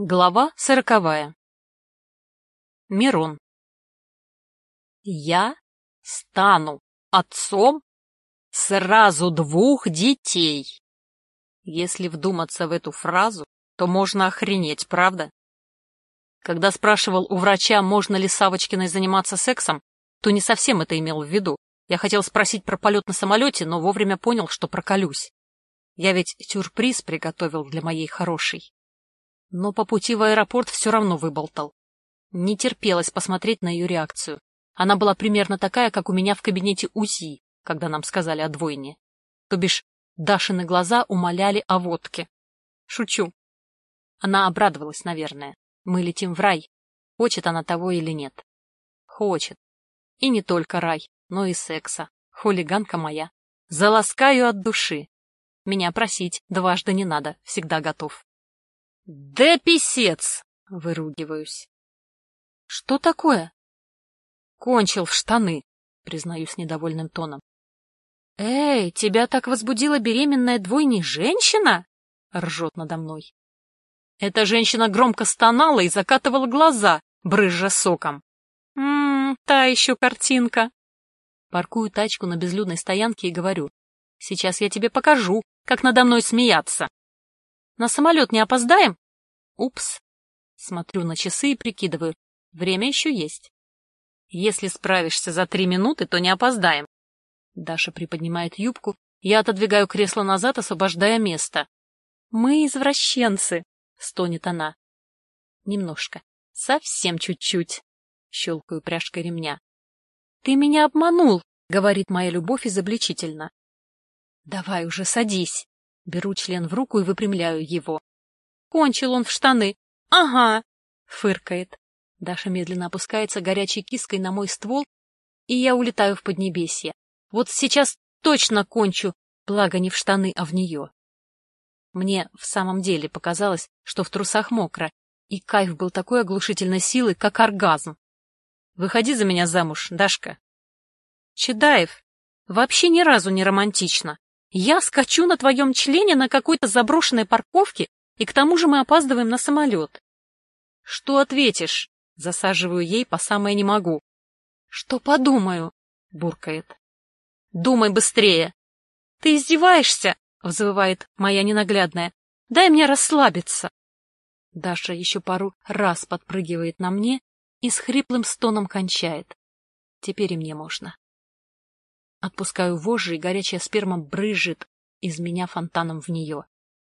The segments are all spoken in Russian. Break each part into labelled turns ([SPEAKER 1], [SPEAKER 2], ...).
[SPEAKER 1] Глава сороковая. Мирон. Я стану отцом сразу двух детей. Если вдуматься в эту фразу, то можно охренеть, правда? Когда спрашивал у врача, можно ли Савочкиной заниматься сексом, то не совсем это имел в виду. Я хотел спросить про полет на самолете, но вовремя понял, что проколюсь. Я ведь сюрприз приготовил для моей хорошей но по пути в аэропорт все равно выболтал. Не терпелось посмотреть на ее реакцию. Она была примерно такая, как у меня в кабинете УЗИ, когда нам сказали о двойне. То бишь, Дашины глаза умоляли о водке. Шучу. Она обрадовалась, наверное. Мы летим в рай. Хочет она того или нет. Хочет. И не только рай, но и секса. Хулиганка моя. Заласкаю от души. Меня просить дважды не надо, всегда готов. «Да писец!» — выругиваюсь. «Что такое?» «Кончил в штаны», — признаюсь недовольным тоном. «Эй, тебя так возбудила беременная двойня женщина?» — ржет надо мной. Эта женщина громко стонала и закатывала глаза, брызжа соком. «Ммм, та еще картинка!» Паркую тачку на безлюдной стоянке и говорю. «Сейчас я тебе покажу, как надо мной смеяться!» На самолет не опоздаем? Упс. Смотрю на часы и прикидываю. Время еще есть. Если справишься за три минуты, то не опоздаем. Даша приподнимает юбку, я отодвигаю кресло назад, освобождая место. Мы извращенцы, стонет она. Немножко. Совсем чуть-чуть. Щелкаю пряжкой ремня. Ты меня обманул, говорит моя любовь изобличительно. Давай уже садись. Беру член в руку и выпрямляю его. Кончил он в штаны. Ага, фыркает. Даша медленно опускается горячей киской на мой ствол, и я улетаю в Поднебесье. Вот сейчас точно кончу, благо не в штаны, а в нее. Мне в самом деле показалось, что в трусах мокро, и кайф был такой оглушительной силы, как оргазм. Выходи за меня замуж, Дашка. Чедаев, вообще ни разу не романтично. Я скачу на твоем члене на какой-то заброшенной парковке, и к тому же мы опаздываем на самолет. Что ответишь? Засаживаю ей по самое не могу. Что подумаю? Буркает. Думай быстрее. Ты издеваешься? Взвывает моя ненаглядная. Дай мне расслабиться. Даша еще пару раз подпрыгивает на мне и с хриплым стоном кончает. Теперь и мне можно. Отпускаю вожжи, и горячая сперма брызжет из меня фонтаном в нее.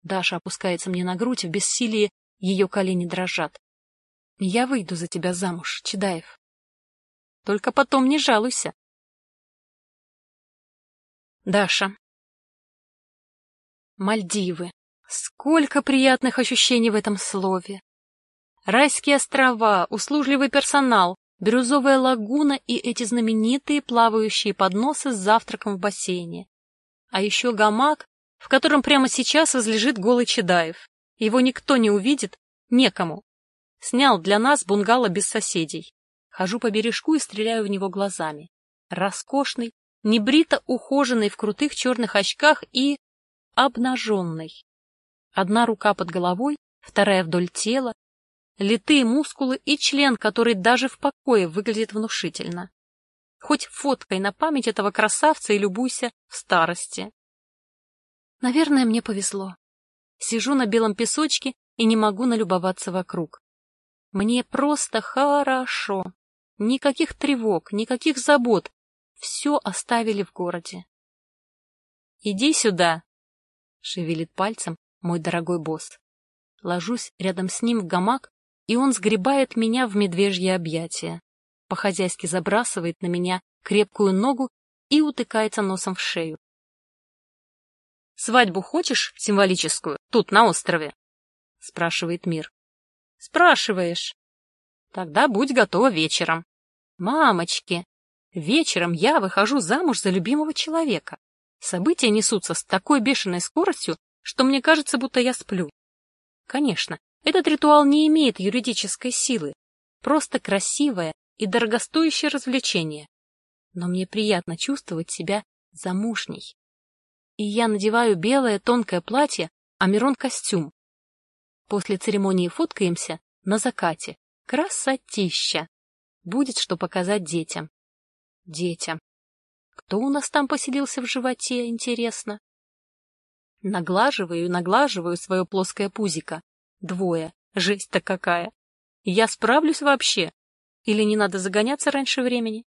[SPEAKER 1] Даша опускается мне на грудь, в бессилии ее колени дрожат. Я выйду за тебя замуж, Чедаев. Только потом не жалуйся. Даша. Мальдивы. Сколько приятных ощущений в этом слове. Райские острова, услужливый персонал, бирюзовая лагуна и эти знаменитые плавающие подносы с завтраком в бассейне. А еще гамак, в котором прямо сейчас возлежит голый Чедаев. Его никто не увидит, некому. Снял для нас бунгало без соседей. Хожу по бережку и стреляю в него глазами. Роскошный, небрито ухоженный в крутых черных очках и обнаженный. Одна рука под головой, вторая вдоль тела, литые мускулы и член, который даже в покое выглядит внушительно. Хоть фоткой на память этого красавца и любуйся в старости. Наверное, мне повезло. Сижу на белом песочке и не могу налюбоваться вокруг. Мне просто хорошо. Никаких тревог, никаких забот. Все оставили в городе. «Иди сюда!» — шевелит пальцем мой дорогой босс. Ложусь рядом с ним в гамак и он сгребает меня в медвежье объятия, по-хозяйски забрасывает на меня крепкую ногу и утыкается носом в шею. «Свадьбу хочешь символическую, тут, на острове?» — спрашивает Мир. «Спрашиваешь. Тогда будь готова вечером. Мамочки, вечером я выхожу замуж за любимого человека. События несутся с такой бешеной скоростью, что мне кажется, будто я сплю. Конечно, этот ритуал не имеет юридической силы, просто красивое и дорогостоящее развлечение. Но мне приятно чувствовать себя замужней. И я надеваю белое тонкое платье, а Мирон — костюм. После церемонии фоткаемся на закате. Красотища! Будет что показать детям. Детям. Кто у нас там поселился в животе, интересно? Наглаживаю и наглаживаю свое плоское пузико. Двое. Жесть-то какая. Я справлюсь вообще? Или не надо загоняться раньше времени?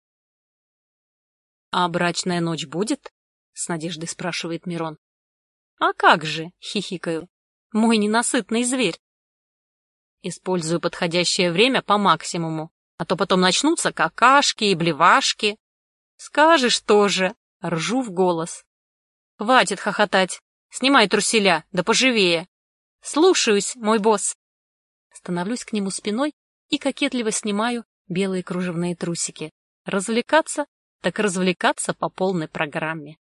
[SPEAKER 1] — А брачная ночь будет? — с надеждой спрашивает Мирон. — А как же, — хихикаю, — мой ненасытный зверь. Использую подходящее время по максимуму, а то потом начнутся какашки и блевашки. Скажешь тоже, ржу в голос. Хватит хохотать, снимай труселя, да поживее. Слушаюсь, мой босс. Становлюсь к нему спиной и кокетливо снимаю белые кружевные трусики. Развлекаться? Так развлекаться по полной программе.